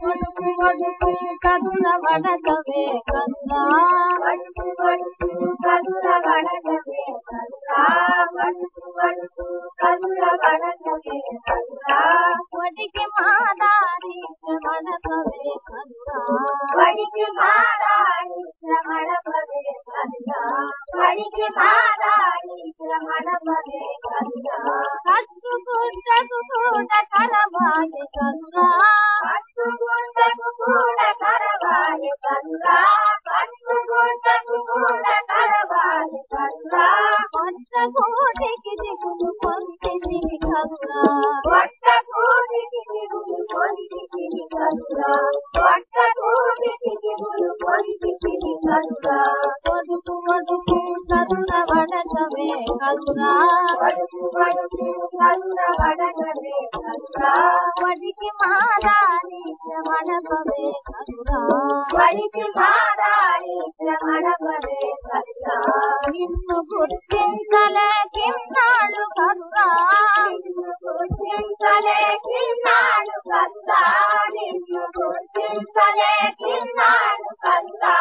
வடுக்கு வடுக்கு கதுல வடகவே கந்தா வடுக்கு வடுக்கு கதுல வடகவே கந்தா வடுக்கு வடுக்கு கதுல வடகவே கந்தா வடிக்கு மாதாரி மணகவே கந்தா வடிக்கு மாதாரி மணபவே கந்தா வடிக்கு மாதாரி மணபவே கந்தா కట్టుకుంటకు కూడ కరవాలి కన్నా పట్టుకుంటకు కూడా కరవాలి కదురా పట్టుకుంటకు కూడా కరవాలి కదురా కొత్త కోటికి దిగులు పొందితివి కన్నా పొట్ట కూటికి దిగులు పొందికి కదురా పొట్ట కూటికి దిగులు పొందికి వడికి మాదారి వడకవే వడికి మారాణి శ్రమణపవే నిన్ను గుర్తించలే కిన్నాళ్ళు నిన్ను గుర్తించలే కిన్నాడు నిన్ను గుర్తించలే కిన్నాడు కద్దా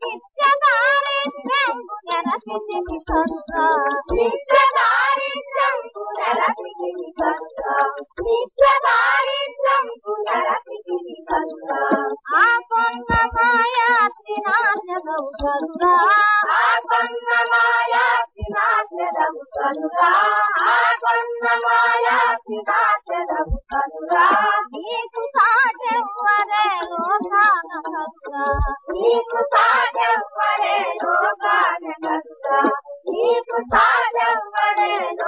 నిత్యదారిద్ర్యంబు నెరపితివి ಸಾಧ್ಯ ಪಡೆ ಲೋಕ ಸಾಧ್ಯ ಪಡೆ ಲೋಕ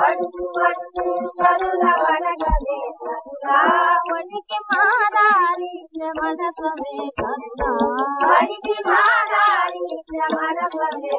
వడుకు వడుకు కరుల వడగవే వడికి మాదారి వడకవే కదురా వడికి మారాని శ్రమణపవే